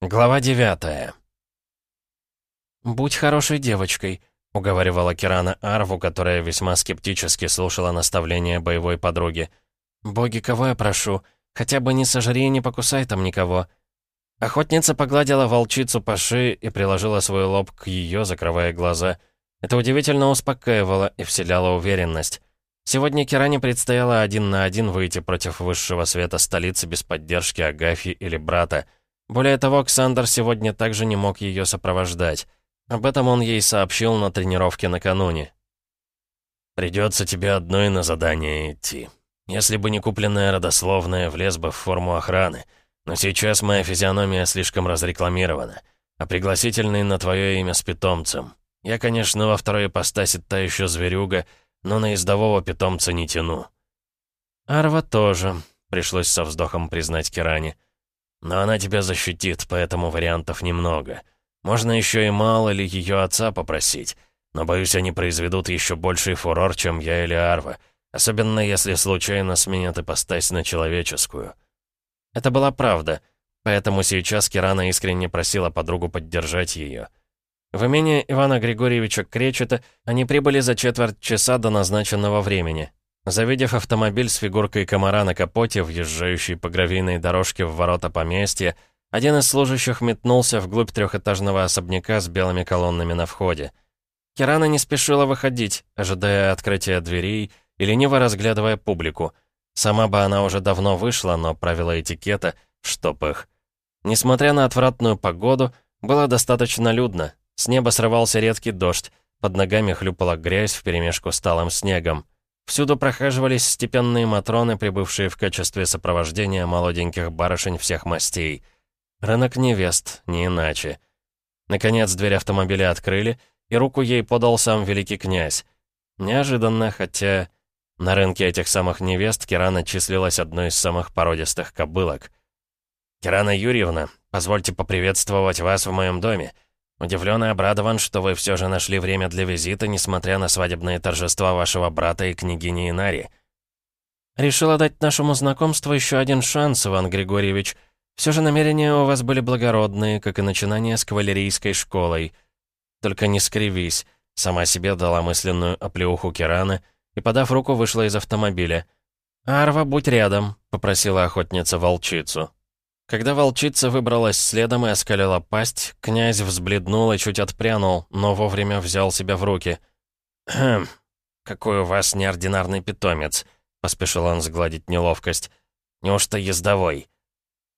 Глава девятая. «Будь хорошей девочкой», — уговаривала Кирана Арву, которая весьма скептически слушала наставления боевой подруги. «Боги, кого я прошу? Хотя бы не сожри и не покусай там никого». Охотница погладила волчицу по шее и приложила свой лоб к ее, закрывая глаза. Это удивительно успокаивало и вселяло уверенность. Сегодня Киране предстояло один на один выйти против высшего света столицы без поддержки Агафьи или брата — более того, Ксандр сегодня также не мог ее сопровождать. Об этом он ей сообщил на тренировке накануне. «Придется тебе одной на задание идти. Если бы не купленная родословная, влез бы в форму охраны. Но сейчас моя физиономия слишком разрекламирована, а пригласительный на твое имя с питомцем. Я, конечно, во второй ипостаси та еще зверюга, но на ездового питомца не тяну». «Арва тоже», — пришлось со вздохом признать Киране. Но она тебя защитит, поэтому вариантов немного. Можно еще и мало или ее отца попросить. Но, боюсь, они произведут еще больший фурор, чем я или Арва. Особенно, если случайно сменят ипостась на человеческую. Это была правда. Поэтому сейчас Кирана искренне просила подругу поддержать ее. В имение Ивана Григорьевича Кречета они прибыли за четверть часа до назначенного времени. Завидев автомобиль с фигуркой комара на капоте, въезжающий по гравийной дорожке в ворота поместья, один из служащих метнулся вглубь трехэтажного особняка с белыми колоннами на входе. Кирана не спешила выходить, ожидая открытия дверей и лениво разглядывая публику. Сама бы она уже давно вышла, но правила этикета, чтоб их. Несмотря на отвратную погоду, было достаточно людно. С неба срывался редкий дождь, под ногами хлюпала грязь вперемешку с талым снегом. Всюду прохаживались степенные матроны, прибывшие в качестве сопровождения молоденьких барышень всех мастей. Рынок невест, не иначе. Наконец, дверь автомобиля открыли, и руку ей подал сам великий князь. Неожиданно, хотя на рынке этих самых невест Кирана числилась одной из самых породистых кобылок. «Кирана Юрьевна, позвольте поприветствовать вас в моем доме. Удивлен и обрадован, что вы все же нашли время для визита, несмотря на свадебные торжества вашего брата и княгини Инари. Решила дать нашему знакомству еще один шанс, Иван Григорьевич. Все же намерения у вас были благородные, как и начинание с кавалерийской школой. Только не скривись. Сама себе дала мысленную оплеуху Кирана и, подав руку, вышла из автомобиля. «Арва, будь рядом», — попросила охотница волчицу. Когда волчица выбралась следом и оскалила пасть, князь взбледнул и чуть отпрянул, но вовремя взял себя в руки. «Хм, какой у вас неординарный питомец», — поспешил он сгладить неловкость. «Неужто ездовой?»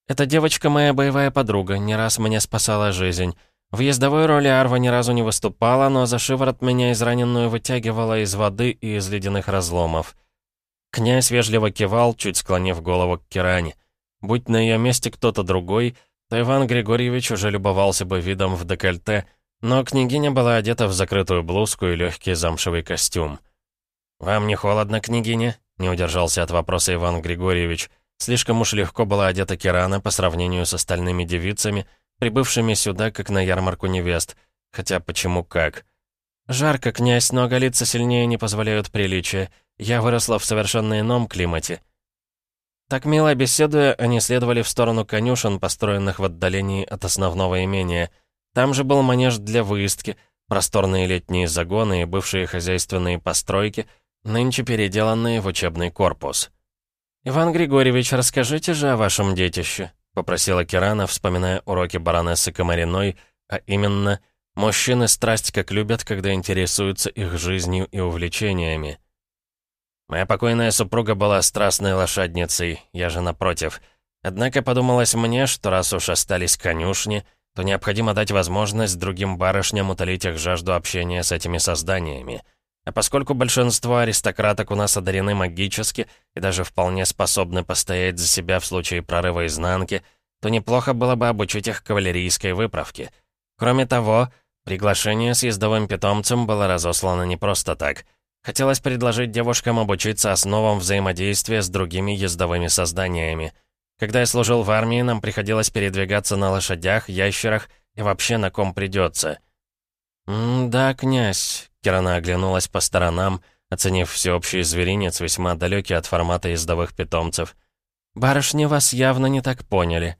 «Эта девочка моя боевая подруга, не раз мне спасала жизнь. В ездовой роли Арва ни разу не выступала, но за шиворот меня израненную вытягивала из воды и из ледяных разломов». Князь вежливо кивал, чуть склонив голову к Киране. Будь на ее месте кто-то другой, то Иван Григорьевич уже любовался бы видом в декольте, но княгиня была одета в закрытую блузку и легкий замшевый костюм. «Вам не холодно, княгиня?» — не удержался от вопроса Иван Григорьевич. Слишком уж легко была одета Кирана по сравнению с остальными девицами, прибывшими сюда как на ярмарку невест. Хотя почему как? «Жарко, князь, но оголиться сильнее не позволяют приличия. Я выросла в совершенно ином климате», так мило беседуя, они следовали в сторону конюшен, построенных в отдалении от основного имения. Там же был манеж для выездки, просторные летние загоны и бывшие хозяйственные постройки, нынче переделанные в учебный корпус. «Иван Григорьевич, расскажите же о вашем детище», — попросила Кирана, вспоминая уроки баронессы Комариной, а именно «Мужчины страсть как любят, когда интересуются их жизнью и увлечениями». Моя покойная супруга была страстной лошадницей, я же напротив. Однако подумалось мне, что раз уж остались конюшни, то необходимо дать возможность другим барышням утолить их жажду общения с этими созданиями. А поскольку большинство аристократок у нас одарены магически и даже вполне способны постоять за себя в случае прорыва изнанки, то неплохо было бы обучить их кавалерийской выправке. Кроме того, приглашение с ездовым питомцем было разослано не просто так — Хотелось предложить девушкам обучиться основам взаимодействия с другими ездовыми созданиями. Когда я служил в армии, нам приходилось передвигаться на лошадях, ящерах и вообще на ком придется. «Да, князь», — Кирана оглянулась по сторонам, оценив всеобщий зверинец, весьма далекий от формата ездовых питомцев. «Барышни вас явно не так поняли».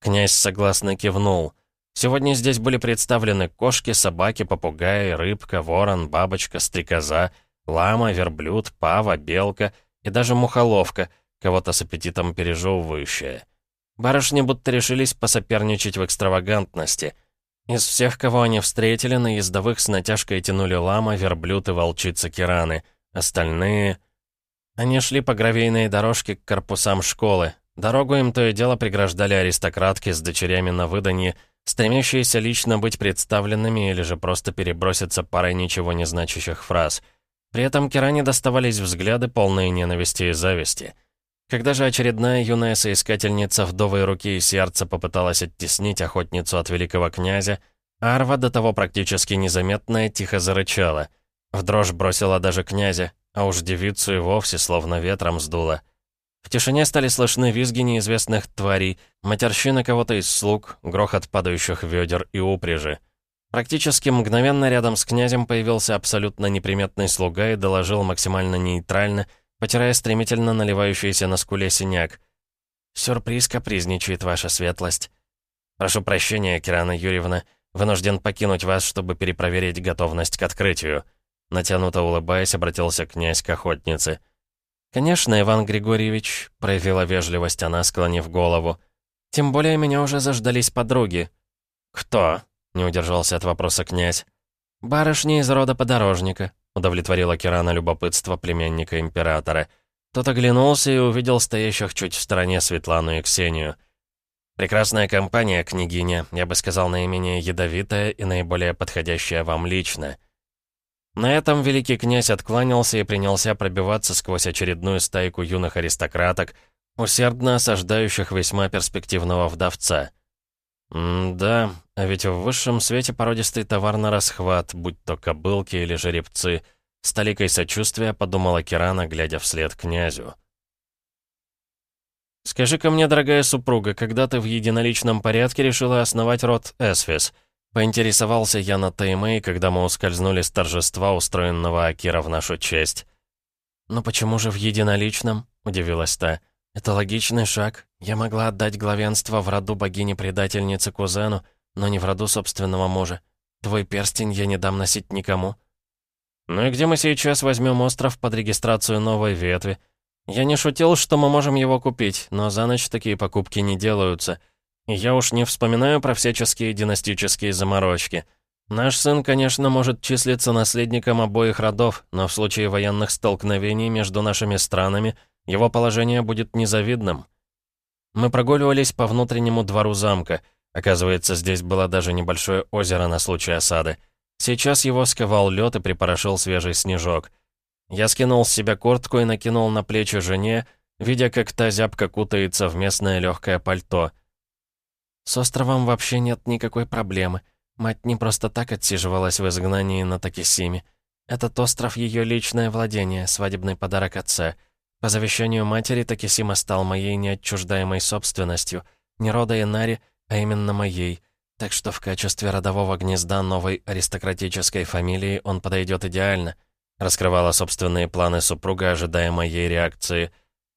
Князь согласно кивнул. Сегодня здесь были представлены кошки, собаки, попугаи, рыбка, ворон, бабочка, стрекоза, лама, верблюд, пава, белка и даже мухоловка, кого-то с аппетитом пережевывающая. Барышни будто решились посоперничать в экстравагантности. Из всех, кого они встретили, на ездовых с натяжкой тянули лама, верблюд и волчица Кираны. Остальные... Они шли по гравийной дорожке к корпусам школы. Дорогу им то и дело преграждали аристократки с дочерями на выданье, стремящиеся лично быть представленными или же просто переброситься парой ничего не значащих фраз. При этом Киране доставались взгляды, полные ненависти и зависти. Когда же очередная юная соискательница вдовой руки и сердца попыталась оттеснить охотницу от великого князя, Арва, до того практически незаметная, тихо зарычала. В дрожь бросила даже князя, а уж девицу и вовсе словно ветром сдуло. В тишине стали слышны визги неизвестных тварей, матерщина кого-то из слуг, грохот падающих ведер и упряжи. Практически мгновенно рядом с князем появился абсолютно неприметный слуга и доложил максимально нейтрально — потирая стремительно наливающийся на скуле синяк. «Сюрприз капризничает ваша светлость. Прошу прощения, Кирана Юрьевна, вынужден покинуть вас, чтобы перепроверить готовность к открытию». Натянуто улыбаясь, обратился князь к охотнице. «Конечно, Иван Григорьевич», — проявила вежливость она, склонив голову. «Тем более меня уже заждались подруги». «Кто?» — не удержался от вопроса князь. «Барышни из рода подорожника», удовлетворила Кирана любопытство племянника императора. Тот оглянулся и увидел стоящих чуть в стороне Светлану и Ксению. «Прекрасная компания, княгиня, я бы сказал, наименее ядовитая и наиболее подходящая вам лично». На этом великий князь откланялся и принялся пробиваться сквозь очередную стайку юных аристократок, усердно осаждающих весьма перспективного вдовца. М-да, а ведь в высшем свете породистый товар на расхват, будь то кобылки или жеребцы. С толикой сочувствия подумала Кирана, глядя вслед князю. «Скажи-ка мне, дорогая супруга, когда ты в единоличном порядке решила основать род Эсфис?» Поинтересовался я на Таймэй, когда мы ускользнули с торжества, устроенного Акира в нашу честь. «Но почему же в единоличном?» — удивилась та. «Это логичный шаг. Я могла отдать главенство в роду богини-предательницы кузену, но не в роду собственного мужа. Твой перстень я не дам носить никому». «Ну и где мы сейчас возьмем остров под регистрацию новой ветви? Я не шутил, что мы можем его купить, но за ночь такие покупки не делаются. Я уж не вспоминаю про всяческие династические заморочки. Наш сын, конечно, может числиться наследником обоих родов, но в случае военных столкновений между нашими странами его положение будет незавидным». Мы прогуливались по внутреннему двору замка — Оказывается, здесь было даже небольшое озеро на случай осады. Сейчас его сковал лед и припорошил свежий снежок. Я скинул с себя куртку и накинул на плечи жене, видя, как та зябко кутается в местное легкое пальто. «С островом вообще нет никакой проблемы. Мать не просто так отсиживалась в изгнании на Такисиме. Этот остров — ее личное владение, свадебный подарок отца. По завещанию матери Такисима стал моей неотчуждаемой собственностью. Ни рода Инари — а именно моей. Так что в качестве родового гнезда новой аристократической фамилии он подойдет идеально. Раскрывала собственные планы супруга, ожидая моей реакции.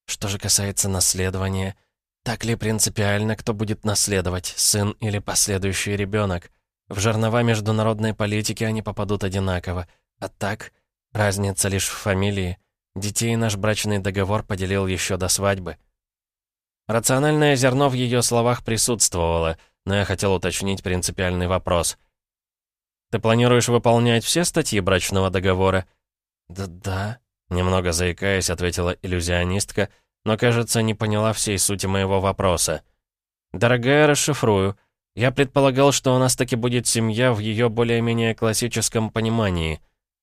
Что же касается наследования, так ли принципиально, кто будет наследовать, сын или последующий ребенок? В жернова международной политики они попадут одинаково. А так, разница лишь в фамилии. Детей наш брачный договор поделил еще до свадьбы. Рациональное зерно в ее словах присутствовало, но я хотел уточнить принципиальный вопрос. «Ты планируешь выполнять все статьи брачного договора?» «Да-да», — немного заикаясь, ответила иллюзионистка, но, кажется, не поняла всей сути моего вопроса. «Дорогая, расшифрую. Я предполагал, что у нас таки будет семья в ее более-менее классическом понимании.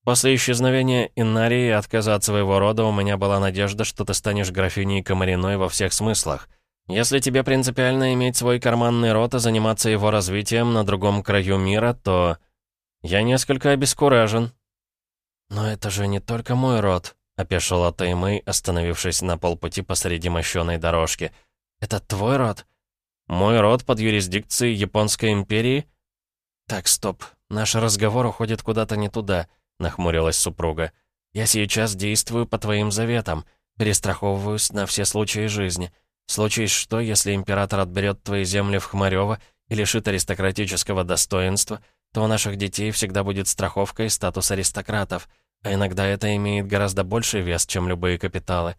После исчезновения Инарии и отказа от своего рода у меня была надежда, что ты станешь графиней Комариной во всех смыслах. Если тебе принципиально иметь свой карманный рот и заниматься его развитием на другом краю мира, то... Я несколько обескуражен». «Но это же не только мой род», — опешила Таймэй, остановившись на полпути посреди мощеной дорожки. «Это твой род?» «Мой род под юрисдикцией Японской империи?» «Так, стоп. Наш разговор уходит куда-то не туда», — нахмурилась супруга. «Я сейчас действую по твоим заветам, перестраховываюсь на все случаи жизни». Случись что, если император отберет твои земли в Хмарёво и лишит аристократического достоинства, то у наших детей всегда будет страховка и статус аристократов, а иногда это имеет гораздо больший вес, чем любые капиталы.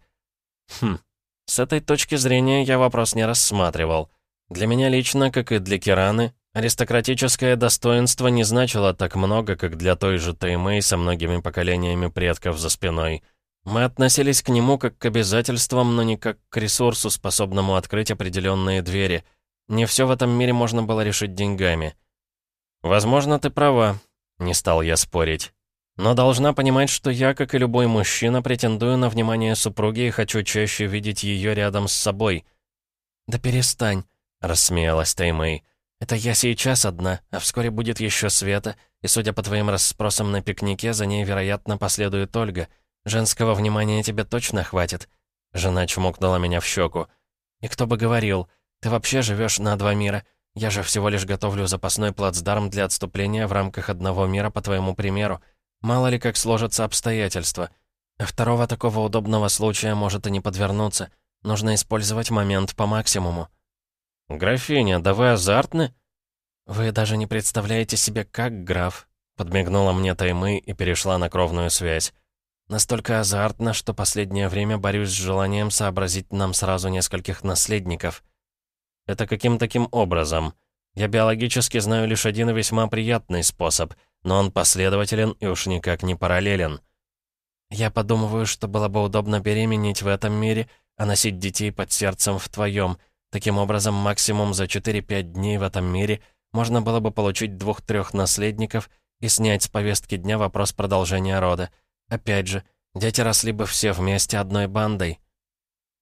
Хм, с этой точки зрения я вопрос не рассматривал. Для меня лично, как и для Кираны, аристократическое достоинство не значило так много, как для той же Таймэй со многими поколениями предков за спиной. Мы относились к нему как к обязательствам, но не как к ресурсу, способному открыть определенные двери. Не все в этом мире можно было решить деньгами. «Возможно, ты права», — не стал я спорить. «Но должна понимать, что я, как и любой мужчина, претендую на внимание супруги и хочу чаще видеть ее рядом с собой». «Да перестань», — рассмеялась Таймэй. «Это я сейчас одна, а вскоре будет еще Света, и, судя по твоим расспросам на пикнике, за ней, вероятно, последует Ольга. Женского внимания тебе точно хватит?» Жена чмокнула меня в щеку. «И кто бы говорил, ты вообще живешь на два мира. Я же всего лишь готовлю запасной плацдарм для отступления в рамках одного мира по твоему примеру. Мало ли как сложатся обстоятельства. Второго такого удобного случая может и не подвернуться. Нужно использовать момент по максимуму». «Графиня, да вы азартны?» «Вы даже не представляете себе, как граф», — подмигнула мне Таймы и перешла на кровную связь. «Настолько азартно, что последнее время борюсь с желанием сообразить нам сразу нескольких наследников». «Это каким таким образом? Я биологически знаю лишь один весьма приятный способ, но он последователен и уж никак не параллелен». «Я подумываю, что было бы удобно беременеть в этом мире, а носить детей под сердцем в твоем», Таким образом, максимум за 4-5 дней в этом мире можно было бы получить двух-трех наследников и снять с повестки дня вопрос продолжения рода. Опять же, дети росли бы все вместе одной бандой.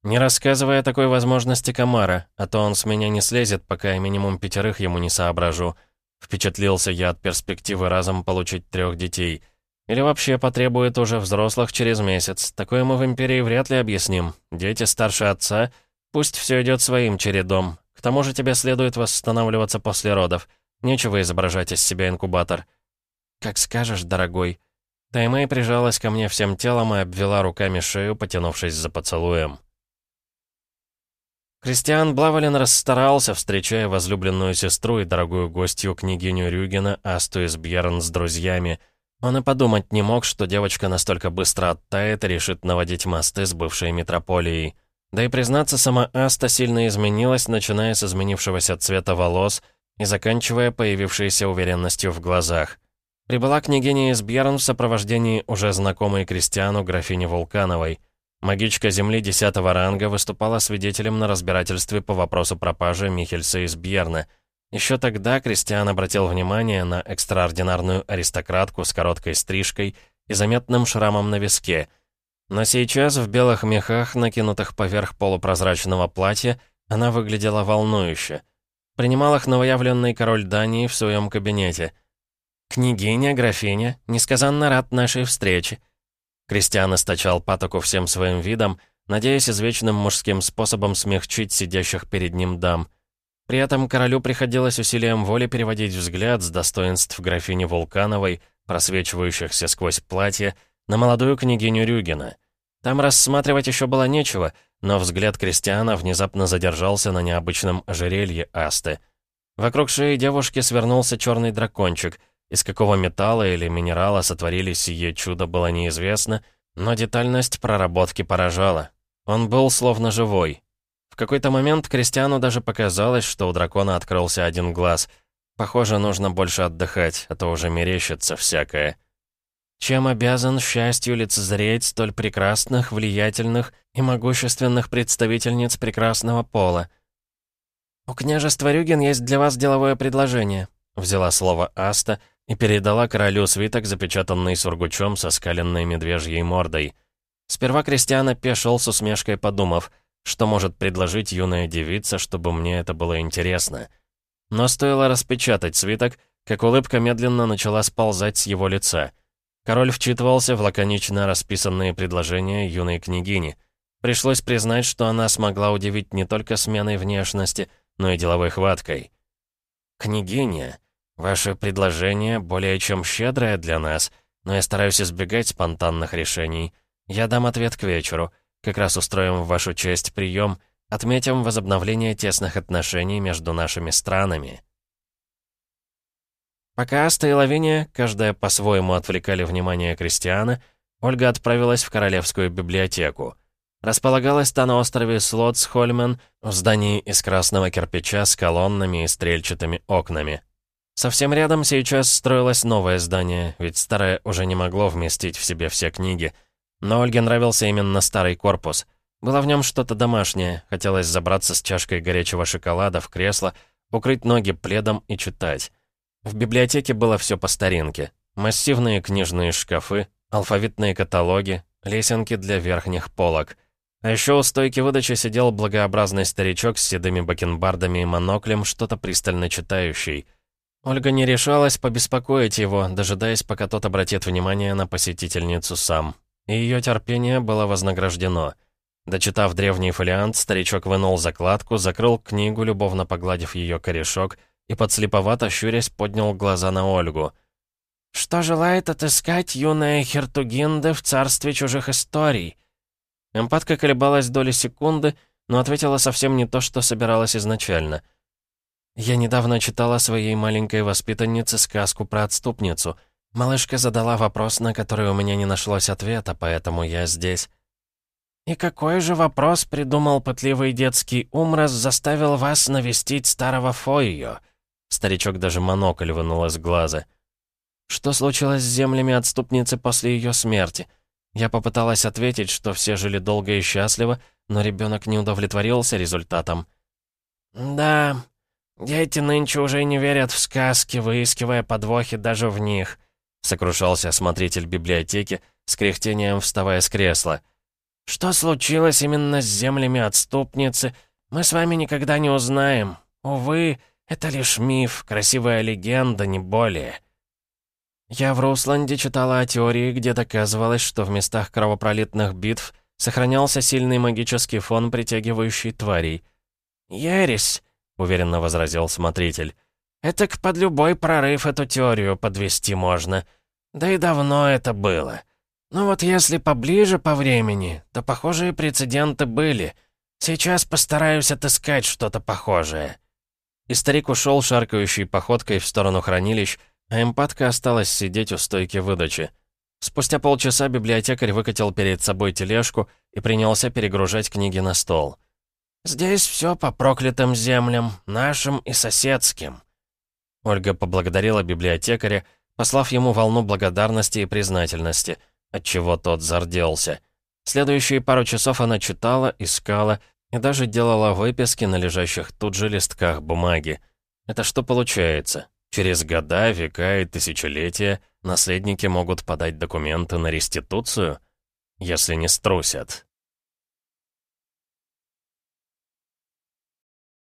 Не рассказывая такой возможности Камара, а то он с меня не слезет, пока я минимум пятерых ему не соображу. Впечатлился я от перспективы разом получить трех детей. Или вообще потребует уже взрослых через месяц. Такое мы в Империи вряд ли объясним. Дети старше отца — Пусть все идет своим чередом. К тому же тебе следует восстанавливаться после родов. Нечего изображать из себя инкубатор. Как скажешь, дорогой. Таймэй прижалась ко мне всем телом и обвела руками шею, потянувшись за поцелуем. Кристиан Блавалин расстарался, встречая возлюбленную сестру и дорогую гостью княгиню Рюгена Асту из Бьерн с друзьями. Он и подумать не мог, что девочка настолько быстро оттает и решит наводить мосты с бывшей метрополией. Да и признаться, сама Аста сильно изменилась, начиная с изменившегося цвета волос и заканчивая появившейся уверенностью в глазах. Прибыла княгиня из Бьерн в сопровождении уже знакомой Кристиану графини Вулкановой. Магичка Земли 10 ранга выступала свидетелем на разбирательстве по вопросу пропажи Михельса из Бьерна. Еще тогда Кристиан обратил внимание на экстраординарную аристократку с короткой стрижкой и заметным шрамом на виске — но сейчас в белых мехах, накинутых поверх полупрозрачного платья, она выглядела волнующе. Принимал их новоявленный король Дании в своем кабинете. «Княгиня, графиня, несказанно рад нашей встрече». Кристиан источал патоку всем своим видом, надеясь извечным мужским способом смягчить сидящих перед ним дам. При этом королю приходилось усилием воли переводить взгляд с достоинств графини Вулкановой, просвечивающихся сквозь платье, на молодую княгиню Рюгина. Там рассматривать еще было нечего, но взгляд Кристиана внезапно задержался на необычном ожерелье Асты. Вокруг шеи девушки свернулся черный дракончик. Из какого металла или минерала сотворили сие чудо было неизвестно, но детальность проработки поражала. Он был словно живой. В какой-то момент Кристиану даже показалось, что у дракона открылся один глаз. Похоже, нужно больше отдыхать, а то уже мерещится всякое. Чем обязан счастью лицезреть столь прекрасных, влиятельных и могущественных представительниц прекрасного пола? «У княжества Рюген есть для вас деловое предложение», — взяла слово Аста и передала королю свиток, запечатанный сургучом со скаленной медвежьей мордой. Сперва Кристиан опешил с усмешкой, подумав, что может предложить юная девица, чтобы мне это было интересно. Но стоило распечатать свиток, как улыбка медленно начала сползать с его лица — Король вчитывался в лаконично расписанные предложения юной княгини. Пришлось признать, что она смогла удивить не только сменой внешности, но и деловой хваткой. «Княгиня, ваше предложение более чем щедрое для нас, но я стараюсь избегать спонтанных решений. Я дам ответ к вечеру. Как раз устроим в вашу честь прием, Отметим возобновление тесных отношений между нашими странами. Пока Аста и Лавиния, каждая по-своему отвлекали внимание Кристиана, Ольга отправилась в Королевскую библиотеку. Располагалась та на острове Слотсхольмен в здании из красного кирпича с колоннами и стрельчатыми окнами. Совсем рядом сейчас строилось новое здание, ведь старое уже не могло вместить в себе все книги. Но Ольге нравился именно старый корпус. Было в нем что-то домашнее, хотелось забраться с чашкой горячего шоколада в кресло, укрыть ноги пледом и читать. В библиотеке было все по старинке. Массивные книжные шкафы, алфавитные каталоги, лесенки для верхних полок. А еще у стойки выдачи сидел благообразный старичок с седыми бакенбардами и моноклем, что-то пристально читающий — Ольга не решалась побеспокоить его, дожидаясь, пока тот обратит внимание на посетительницу сам. И ее терпение было вознаграждено. Дочитав древний фолиант, старичок вынул закладку, закрыл книгу, любовно погладив ее корешок, и подслеповато щурясь поднял глаза на Ольгу. «Что желает отыскать юная Хертугинда в царстве чужих историй?» Эмпатка колебалась доли секунды, но ответила совсем не то, что собиралась изначально — я недавно читала своей маленькой воспитаннице сказку про отступницу. Малышка задала вопрос, на который у меня не нашлось ответа, поэтому я здесь. «И какой же вопрос придумал пытливый детский ум, раз заставил вас навестить старого Фойо?» Старичок даже монокль вынул из глаза. «Что случилось с землями отступницы после ее смерти?» Я попыталась ответить, что все жили долго и счастливо, но ребенок не удовлетворился результатом. «Да, «Дети нынче уже не верят в сказки, выискивая подвохи даже в них», сокрушался смотритель библиотеки, с кряхтением вставая с кресла. «Что случилось именно с землями отступницы, мы с вами никогда не узнаем. Увы, это лишь миф, красивая легенда, не более». Я в Русланде читала о теории, где доказывалось, что в местах кровопролитных битв сохранялся сильный магический фон, притягивающий тварей. «Ересь!» — уверенно возразил смотритель. «Это к под любой прорыв эту теорию подвести можно. Да и давно это было. Но вот если поближе по времени, то похожие прецеденты были. Сейчас постараюсь отыскать что-то похожее». И старик ушел шаркающей походкой в сторону хранилищ, а эмпатка осталась сидеть у стойки выдачи. Спустя полчаса библиотекарь выкатил перед собой тележку и принялся перегружать книги на стол. «Здесь все по проклятым землям, нашим и соседским». Ольга поблагодарила библиотекаря, послав ему волну благодарности и признательности, отчего тот зарделся. Следующие пару часов она читала, искала и даже делала выписки на лежащих тут же листках бумаги. Это что получается? Через года, века и тысячелетия наследники могут подать документы на реституцию? Если не струсят.